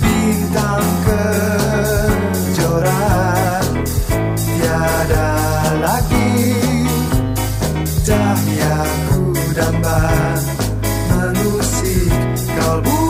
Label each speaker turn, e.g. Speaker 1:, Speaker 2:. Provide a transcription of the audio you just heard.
Speaker 1: bintang kejora tiada lagi dah yang menusik kalbu